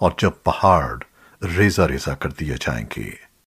और जब पहाड़ रेजा रेजा कर दिए जाएँगे।